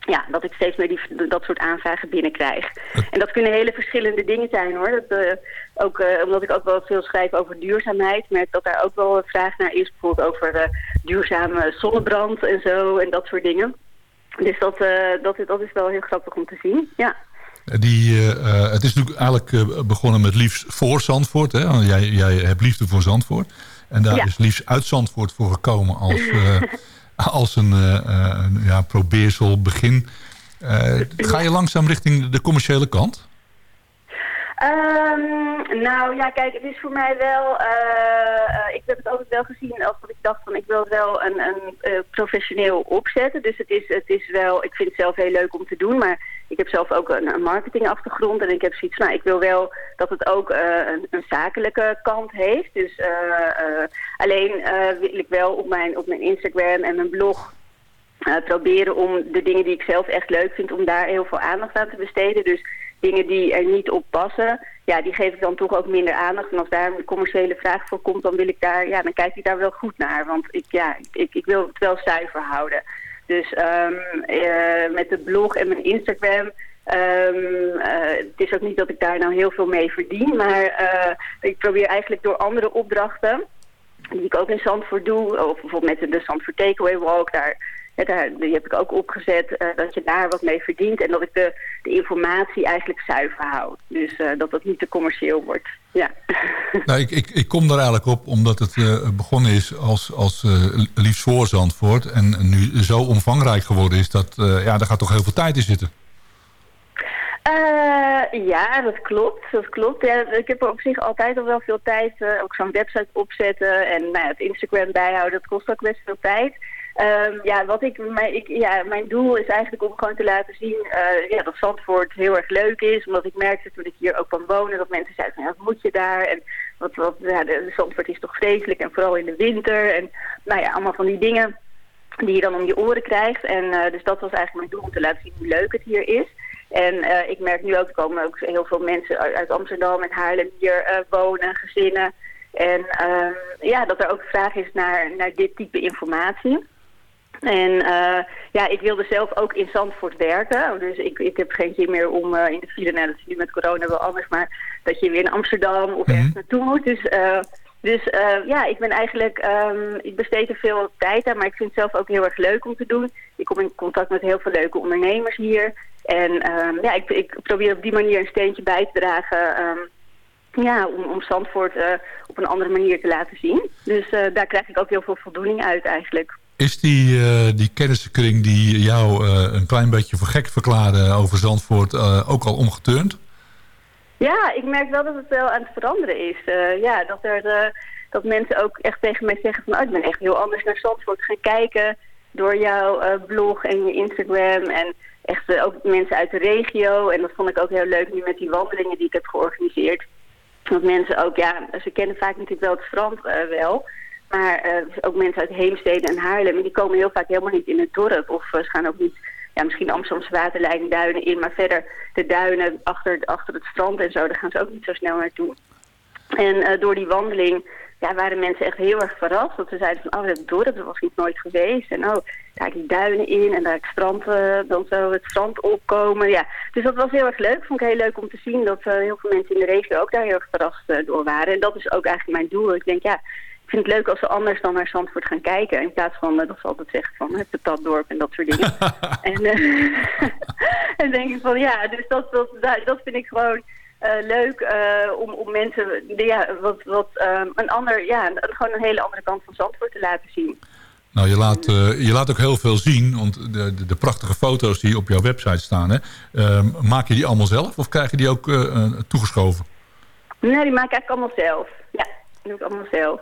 ja, dat ik steeds meer die, dat soort aanvragen binnenkrijg. En dat kunnen hele verschillende dingen zijn hoor. Dat, ook, omdat ik ook wel veel schrijf over duurzaamheid, merk dat daar ook wel vraag naar is. Bijvoorbeeld over duurzame zonnebrand en zo en dat soort dingen. Dus dat, eh, dat, dat is wel heel grappig om te zien, ja. Die, eh, eh, het is natuurlijk eigenlijk eh, begonnen met liefst voor Zandvoort. Hè? Want Jij, jij hebt liefde voor Zandvoort. En daar Ja. is liefst uit Zandvoort voor gekomen als, [laughs] eh, als een, eh, eh, ja, probeersel begin. Eh, ga je langzaam richting de commerciële kant? Ehm, nou ja, kijk, het is voor mij wel... eh, eh, ik heb het altijd wel gezien als dat ik dacht van ik wil wel een, een eh, professioneel opzetten. Dus het is, het is wel, ik vind het zelf heel leuk om te doen, maar ik heb zelf ook een, een marketingachtergrond. En ik heb zoiets, nou ik wil wel dat het ook een, een zakelijke kant heeft. Dus alleen wil ik wel op mijn, op mijn Instagram en mijn blog proberen om de dingen die ik zelf echt leuk vind, om daar heel veel aandacht aan te besteden. Dus dingen die er niet op passen, ja, die geef ik dan toch ook minder aandacht. En als daar een commerciële vraag voor komt, dan wil ik daar, ja, dan kijk ik daar wel goed naar. Want ik, ja, ik, ik wil het wel zuiver houden. Dus ehm, eh, met de blog en mijn Instagram. ehm, eh, het is ook niet dat ik daar nou heel veel mee verdien. Maar eh, ik probeer eigenlijk door andere opdrachten. Die ik ook in Zandvoort doe. Of bijvoorbeeld met de Zandvoort Takeaway Walk. Daar, daar, die heb ik ook opgezet. eh, dat je daar wat mee verdient. En dat ik de, de informatie eigenlijk zuiver hou. Dus eh, dat het niet te commercieel wordt. Ja. [laughs] Nou, ik, ik, ik kom daar eigenlijk op omdat het eh, begonnen is als, als liefst voor Zandvoort. En nu zo omvangrijk geworden is dat ja, daar gaat toch heel veel tijd in zitten. Ja, dat klopt. Dat klopt. Ja, ik heb er op zich altijd al wel veel tijd. ook zo'n website opzetten en nou ja, het Instagram bijhouden. Dat kost ook best veel tijd. Ehm, ja, wat ik, mijn, ik, ja, mijn doel is eigenlijk om gewoon te laten zien eh, ja, dat Zandvoort heel erg leuk is. Omdat ik merkte toen ik hier ook kwam wonen dat mensen zeiden van ja, wat moet je daar? En wat, wat, ja, de Zandvoort is toch vreselijk en vooral in de winter. En nou ja, allemaal van die dingen die je dan om je oren krijgt. En eh, dus dat was eigenlijk mijn doel om te laten zien hoe leuk het hier is. En eh, ik merk nu ook, er komen ook heel veel mensen uit, Amsterdam en Haarlem hier wonen, gezinnen. En ehm, ja, dat er ook vraag is naar, naar dit type informatie. En eh, ja, ik wilde zelf ook in Zandvoort werken. Dus ik, ik heb geen zin meer om eh, in de file, nou dat is nu met corona wel anders, maar dat je weer in Amsterdam of ergens naartoe moet. Dus, eh, dus ja, ik ben eigenlijk, ehm, ik besteed er veel tijd aan, maar ik vind het zelf ook heel erg leuk om te doen. Ik kom in contact met heel veel leuke ondernemers hier. En ehm, ja, ik, ik probeer op die manier een steentje bij te dragen. ehm, ja, om, om Zandvoort op een andere manier te laten zien. Dus daar krijg ik ook heel veel voldoening uit eigenlijk. Is die, eh, die kennissenkring die jou eh, een klein beetje voor gek verklaarde over Zandvoort eh, ook al omgeturnd? Ja, ik merk wel dat het wel aan het veranderen is. Ja, dat, er, dat mensen ook echt tegen mij zeggen van... Oh, ik ben echt heel anders naar Zandvoort gaan kijken... door jouw blog en je Instagram. En echt ook mensen uit de regio. En dat vond ik ook heel leuk nu met die wandelingen die ik heb georganiseerd. Dat mensen ook, ja, ze kennen vaak natuurlijk wel het strand wel... Maar eh, ook mensen uit Heemstede en Haarlem, die komen heel vaak helemaal niet in het dorp. Of eh, ze gaan ook niet, ja, misschien Amsterdamse waterleiding duinen in, maar verder de duinen achter, achter het strand en zo, daar gaan ze ook niet zo snel naartoe. En eh, door die wandeling ja, waren mensen echt heel erg verrast. Dat ze zeiden van, oh, dat dorp, was ik nooit geweest. En oh, daar die duinen in en daar het strand, eh, dan zo het strand opkomen. Ja. Dus dat was heel erg leuk. Vond ik heel leuk om te zien dat heel veel mensen in de regio ook daar heel erg verrast door waren. En dat is ook eigenlijk mijn doel. Ik denk, ja, ik vind het leuk als ze anders dan naar Zandvoort gaan kijken. In plaats van uh, dat ze altijd zeggen van het patatdorp en dat soort dingen. [laughs] en, uh, [laughs] en denk ik van ja, dus dat, dat, dat, dat vind ik gewoon uh, leuk om, om mensen ja, wat, wat, um, een ander, ja, gewoon een hele andere kant van Zandvoort te laten zien. Nou, je laat, je laat ook heel veel zien, want de, de, de, prachtige foto's die op jouw website staan, hè, maak je die allemaal zelf of krijg je die ook toegeschoven? Nee, die maak ik eigenlijk allemaal zelf. Ja, die doe ik allemaal zelf.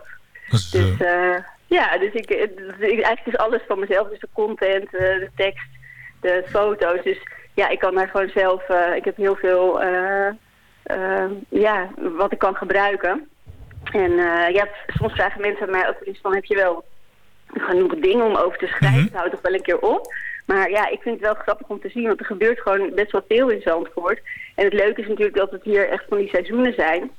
Dus, dus uh, ja, dus ik, eigenlijk is alles van mezelf. Dus de content, uh, de tekst, de foto's. Dus ja, ik kan daar gewoon zelf... Ik heb heel veel... ja, wat ik kan gebruiken. En ja, soms vragen mensen mij ook eens van... Heb je wel genoeg dingen om over te schrijven? Mm -hmm. Houd toch wel een keer op. Maar ja, ik vind het wel grappig om te zien. Want er gebeurt gewoon best wel veel in Zandvoort. En het leuke is natuurlijk dat het hier echt van die seizoenen zijn...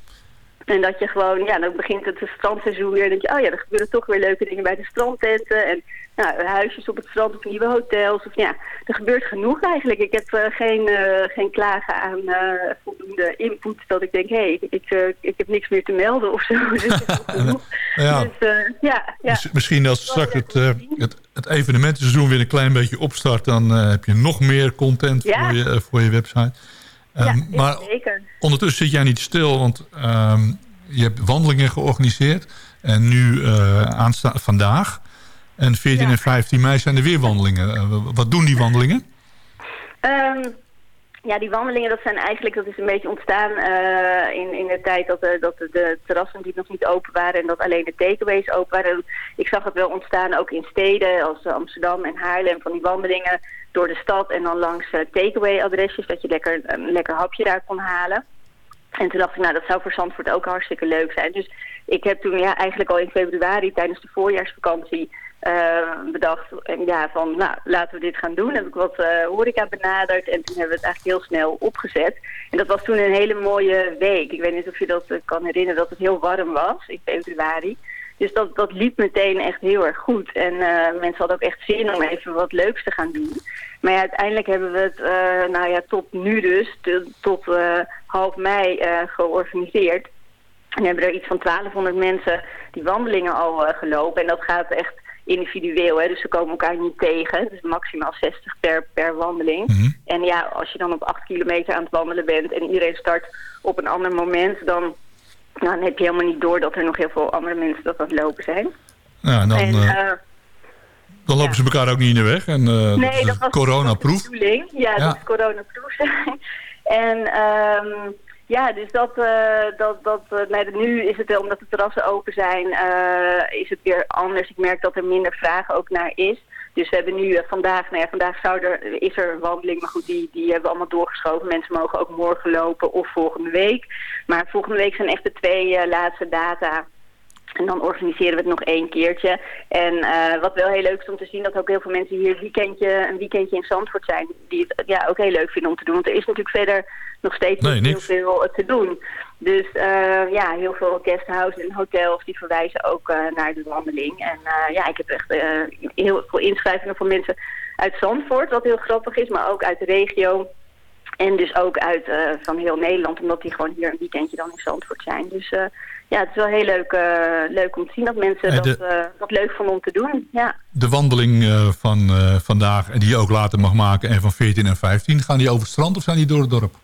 En dat je gewoon, ja, dan begint het strandseizoen weer. En dan denk je, oh ja, er gebeuren toch weer leuke dingen bij de strandtenten. En nou, huisjes op het strand of nieuwe hotels. Of ja, er gebeurt genoeg eigenlijk. Ik heb uh, geen, uh, geen klagen aan uh, voldoende input. Dat ik denk, hé, hey, ik, ik heb niks meer te melden of zo. [laughs] Dus, [laughs] ja. Dus, ja, ja. Misschien als straks het, het, het evenementenseizoen weer een klein beetje opstart... dan heb je nog meer content ja. voor, je, voor je website. Ja, um, maar zeker. ondertussen zit jij niet stil, want um, je hebt wandelingen georganiseerd. En nu uh, aanstaan vandaag. En 14 ja. en 15 mei zijn er weer wandelingen. Uh, wat doen die wandelingen? Um, ja, die wandelingen dat zijn eigenlijk, dat is een beetje ontstaan uh, in, in de tijd dat, de, dat de, terrassen die nog niet open waren en dat alleen de takeaways open waren. Ik zag het wel ontstaan ook in steden als Amsterdam en Haarlem van die wandelingen door de stad en dan langs uh, takeaway adresjes dat je lekker een lekker hapje daar kon halen. En toen dacht ik, nou dat zou voor Zandvoort ook hartstikke leuk zijn. Dus ik heb toen ja, eigenlijk al in februari tijdens de voorjaarsvakantie eh, bedacht ja, van nou, laten we dit gaan doen. Heb ik wat eh, horeca benaderd en toen hebben we het eigenlijk heel snel opgezet. En dat was toen een hele mooie week. Ik weet niet of je dat eh, kan herinneren dat het heel warm was in februari. Dus dat, dat liep meteen echt heel erg goed. En mensen hadden ook echt zin om even wat leuks te gaan doen. Maar ja, uiteindelijk hebben we het, nou ja, tot nu dus, tot half mei georganiseerd. En hebben er iets van 1200 mensen die wandelingen al gelopen. En dat gaat echt individueel, hè? dus ze komen elkaar niet tegen. Dus maximaal 60 per, per wandeling. En ja, als je dan op 8 kilometer aan het wandelen bent en iedereen start op een ander moment, dan, nou, dan heb je helemaal niet door dat er nog heel veel andere mensen dat aan het lopen zijn. Ja, en dan, en, eh, eh, dan lopen ze elkaar ook niet in de weg. En dat nee, dat was coronaproof. de bedoeling. Ja, Ja. dat is coronaproof zijn. [laughs] en ehm, ja, dus dat, eh, dat, dat eh, nu is het omdat de terrassen open zijn, eh, is het weer anders. Ik merk dat er minder vragen ook naar is. Dus we hebben nu vandaag, nou ja, vandaag zou er, is er een wandeling, maar goed, die, die hebben we allemaal doorgeschoven. Mensen mogen ook morgen lopen of volgende week. Maar volgende week zijn echt de twee laatste data. En dan organiseren we het nog één keertje. En wat wel heel leuk is om te zien, dat ook heel veel mensen hier weekendje, een weekendje in Zandvoort zijn. Die het ja, ook heel leuk vinden om te doen. Want er is natuurlijk verder nog steeds Nee, niet heel veel eh, te doen. Dus eh, ja, heel veel guesthouses en hotels die verwijzen ook eh, naar de wandeling. En ja, ik heb echt heel veel inschrijvingen van mensen uit Zandvoort, wat heel grappig is, maar ook uit de regio. En dus ook uit van heel Nederland, omdat die gewoon hier een weekendje dan in Zandvoort zijn. Dus ja, het is wel heel leuk, leuk om te zien dat mensen de- dat, dat leuk vonden om te doen. Ja. De wandeling van vandaag, en die je ook later mag maken, en van 14 en 15, gaan die over het strand of zijn die door het dorp?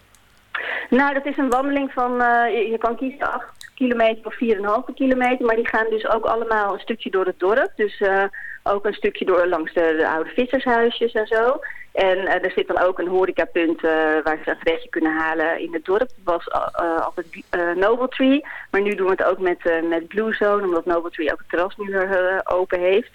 Nou, dat is een wandeling van, eh, je, kan kiezen 8 kilometer of 4,5 kilometer. Maar die gaan dus ook allemaal een stukje door het dorp. Dus eh, ook een stukje door langs de, de oude vissershuisjes en zo. En eh, er zit dan ook een horecapunt eh, waar ze een gerechtje kunnen halen in het dorp. Het was altijd Noble Tree. Maar nu doen we het ook met, met Blue Zone, omdat Noble Tree ook het terras nu open heeft.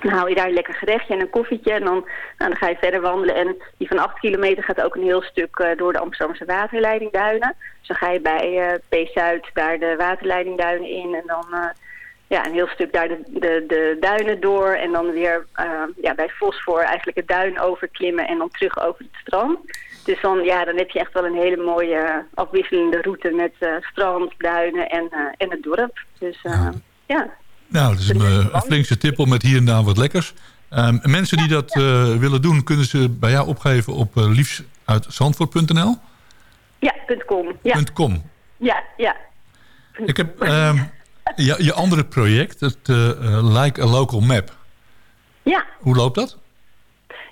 Dan haal je daar een lekker gerechtje en een koffietje en dan, nou, dan ga je verder wandelen. En die van 8 kilometer gaat ook een heel stuk eh, door de Amsterdamse waterleidingduinen. Dus dan ga je bij eh P-Zuid daar de waterleidingduinen in en dan eh, ja, een heel stuk daar de, de, de duinen door. En dan weer ja, bij Fosfor eigenlijk het duin overklimmen en dan terug over het strand. Dus dan, ja, dan heb je echt wel een hele mooie afwisselende route met strand, duinen en, en het dorp. Dus ja. Nou, dat is een, eh, een flinkse tippel met hier en daar wat lekkers. Ehm, mensen die dat eh, willen doen, kunnen ze bij jou opgeven op uh, liefstuitzandvoort.nl? Ja, .com. Ja, .com. ja, ja. Ik heb ehm, je, je andere project, het eh, eh, Like a Local Map. Ja. Hoe loopt dat?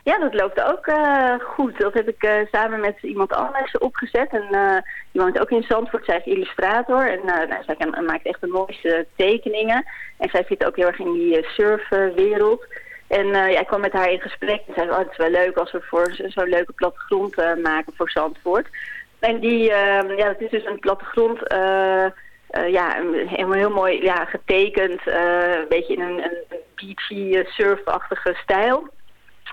Ja, dat loopt ook eh, goed. Dat heb ik eh, samen met iemand anders opgezet. En uh, die woont ook in Zandvoort. Zij is illustrator. En nou, zij kan, maakt echt de mooiste tekeningen. En zij zit ook heel erg in die surfwereld. En ja, ik kwam met haar in gesprek. En zei, oh, het is wel leuk als we voor zo'n leuke plattegrond maken voor Zandvoort. En die, ehm, ja, het is dus een plattegrond... Ja, helemaal heel mooi ja, getekend. Een beetje in een, een beachy, surfachtige stijl.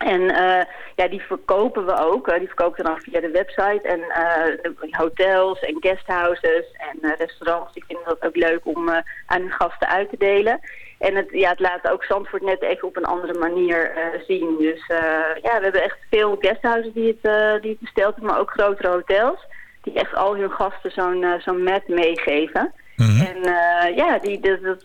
En uh, ja, die verkopen we ook. Uh, die verkopen we dan via de website. En uh, hotels en guesthouses en restaurants, die vinden dat ook leuk om aan hun gasten uit te delen. En het, ja, het laat ook Zandvoort net even op een andere manier zien. Dus ja, we hebben echt veel guesthouses die het, die het besteld hebben, maar ook grotere hotels. Die echt al hun gasten zo'n zo'n map meegeven. Mm -hmm. En ja, die, dat, dat,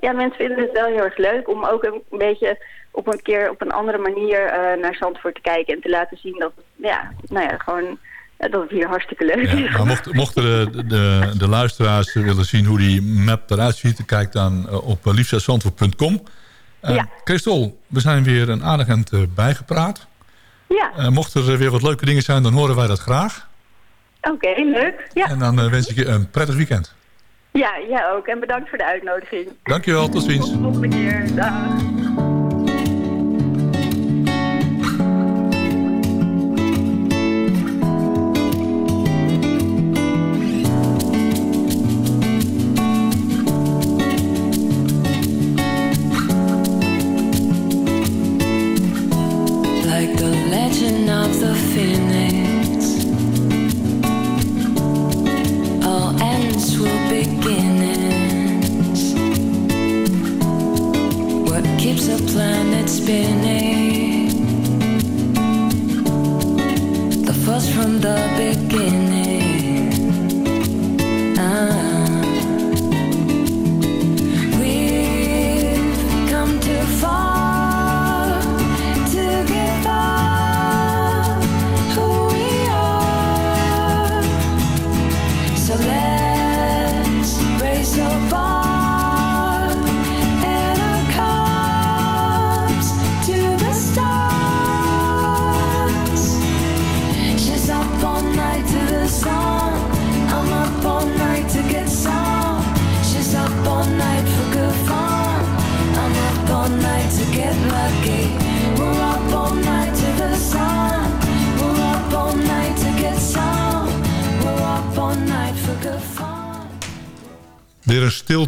ja, mensen vinden het wel heel erg leuk om ook een, beetje op een keer op een andere manier uh, naar Zandvoort te kijken en te laten zien dat het, ja, nou ja, gewoon dat het hier hartstikke leuk ja, is. Maar mocht, mochten de, de, de, luisteraars willen zien hoe die map eruit ziet, kijk dan op liefstzandvoort.com. ja. Christel, we zijn weer een aardig eind bijgepraat. Ja. mochten er weer wat leuke dingen zijn, dan horen wij dat graag. Oké, okay, leuk. Ja. En dan wens ik je een prettig weekend. Ja, jij ook. En bedankt voor de uitnodiging. Dankjewel, tot ziens. Tot de volgende keer. Dag.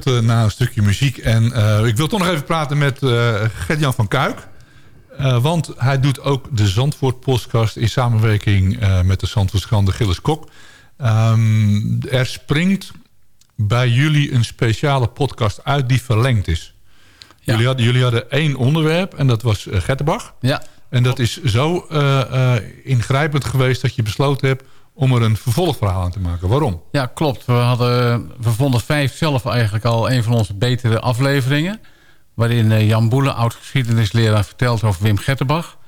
Stilte na een stukje muziek. En eh, ik wil toch nog even praten met eh Gert-Jan van Kuik. Eh, want hij doet ook de Zandvoort podcast in samenwerking eh, met de Zandvoortskrant de Gilles Kok. Ehm, er springt bij jullie een speciale podcast uit die verlengd is. Jullie, hadden, jullie hadden één onderwerp en dat was uh, Gettenbach. Ja. En dat is zo eh, eh, ingrijpend geweest dat je besloten hebt om er een vervolgverhaal aan te maken. Waarom? Ja, klopt. We, hadden, we vonden vijf zelf eigenlijk al een van onze betere afleveringen. Waarin eh, Jan Boele, oud-geschiedenisleraar, vertelt over Wim Gettenbach.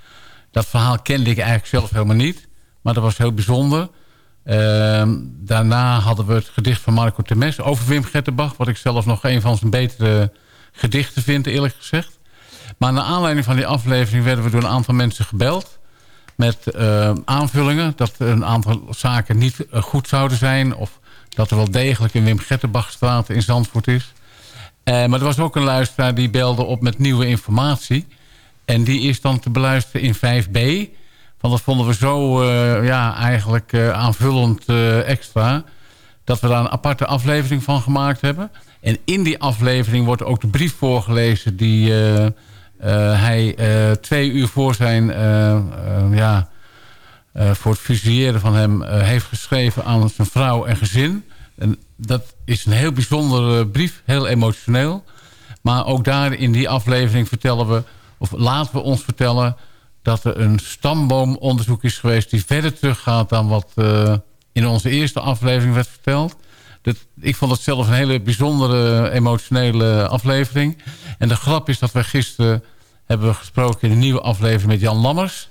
Dat verhaal kende ik eigenlijk zelf helemaal niet. Maar dat was heel bijzonder. Ehm, daarna hadden we het gedicht van Marco Temes over Wim Gettenbach. Wat ik zelf nog een van zijn betere gedichten vind, eerlijk gezegd. Maar naar aanleiding van die aflevering werden we door een aantal mensen gebeld. Met eh, aanvullingen dat een aantal zaken niet eh, goed zouden zijn. Of dat er wel degelijk een Wim Gettenbachstraat in Zandvoort is. Eh, maar er was ook een luisteraar die belde op met nieuwe informatie. En die is dan te beluisteren in 5b. Want dat vonden we zo ja, eigenlijk aanvullend extra. Dat we daar een aparte aflevering van gemaakt hebben. En in die aflevering wordt ook de brief voorgelezen... die hij eh, twee uur voor zijn... eh, eh, ja, eh, voor het fusilleren van hem eh, heeft geschreven aan zijn vrouw en gezin. En dat is een heel bijzondere brief, heel emotioneel. Maar ook daar in die aflevering vertellen we, of laten we ons vertellen... dat er een stamboomonderzoek is geweest die verder teruggaat dan wat eh, in onze eerste aflevering werd verteld. Dat, ik vond het zelf een hele bijzondere emotionele aflevering. En de grap is dat wij gisteren hebben we gesproken in een nieuwe aflevering met Jan Lammers.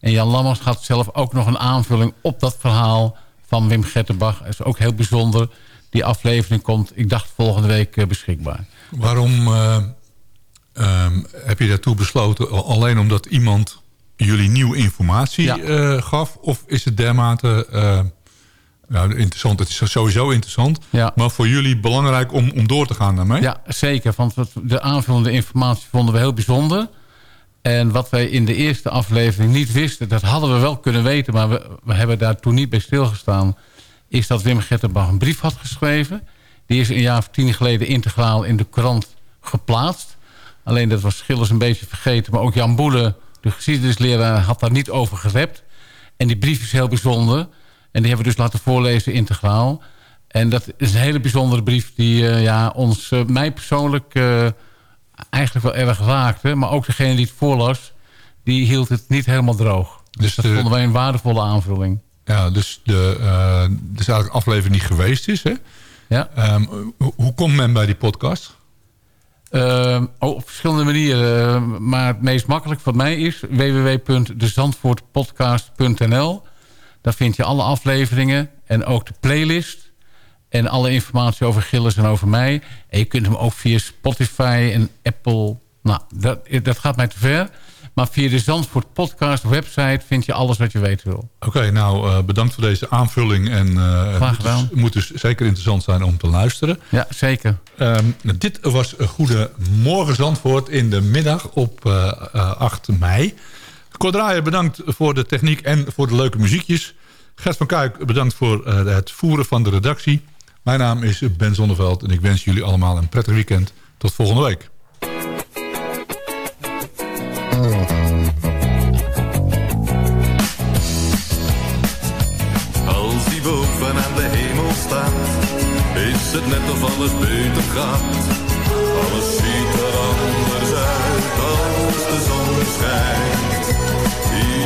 En Jan Lammers gaat zelf ook nog een aanvulling op dat verhaal van Wim Gettenbach. Dat is ook heel bijzonder. Die aflevering komt, ik dacht, volgende week eh, beschikbaar. Waarom eh, ehm, heb je daartoe besloten? Al- Alleen omdat iemand jullie nieuwe informatie eh, gaf? Of is het dermate nou, interessant? Het is sowieso interessant. Maar voor jullie belangrijk om, om door te gaan daarmee? Ja, zeker. Want de aanvullende informatie vonden we heel bijzonder. En wat wij in de eerste aflevering niet wisten... dat hadden we wel kunnen weten... maar we, we hebben daar toen niet bij stilgestaan... is dat Wim Gettenbach een brief had geschreven. Die is een jaar of tien geleden integraal in de krant geplaatst. Alleen dat was Schillers een beetje vergeten. Maar ook Jan Boele, de geschiedenisleraar... had daar niet over gerept. En die brief is heel bijzonder. En die hebben we dus laten voorlezen integraal. En dat is een hele bijzondere brief die eh, ja, ons, eh, mij persoonlijk eh, eigenlijk wel erg raakte. Maar ook degene die het voorlas, die hield het niet helemaal droog. Dus, dat de- vonden wij een waardevolle aanvulling. Ja, dus de, dus eigenlijk een aflevering die geweest is. Hè? Ja. Ehm, hoe, komt men bij die podcast? Ehm, oh, op verschillende manieren. Eh, maar het meest makkelijk voor mij is www.dezandvoortpodcast.nl. Daar vind je alle afleveringen en ook de playlist. En alle informatie over Gilles en over mij. En je kunt hem ook via Spotify en Apple... Nou, dat, dat gaat mij te ver. Maar via de Zandvoort podcast website vind je alles wat je weten wil. Oké, nou eh, bedankt voor deze aanvulling. En, eh, het moet gedaan. dus, moet dus zeker interessant zijn om te luisteren. Ja, zeker. Ehm, dit was een goede morgen Zandvoort in de middag op eh, eh, 8 mei. Kort Draaier, bedankt voor de techniek en voor de leuke muziekjes. Gert van Kuik, bedankt voor eh, het voeren van de redactie. Mijn naam is Ben Zonneveld en ik wens jullie allemaal een prettig weekend. Tot volgende week. Als die boven aan de hemel staat, is het net of alles beter gaat. Alles ziet er anders uit als de zon schijnt.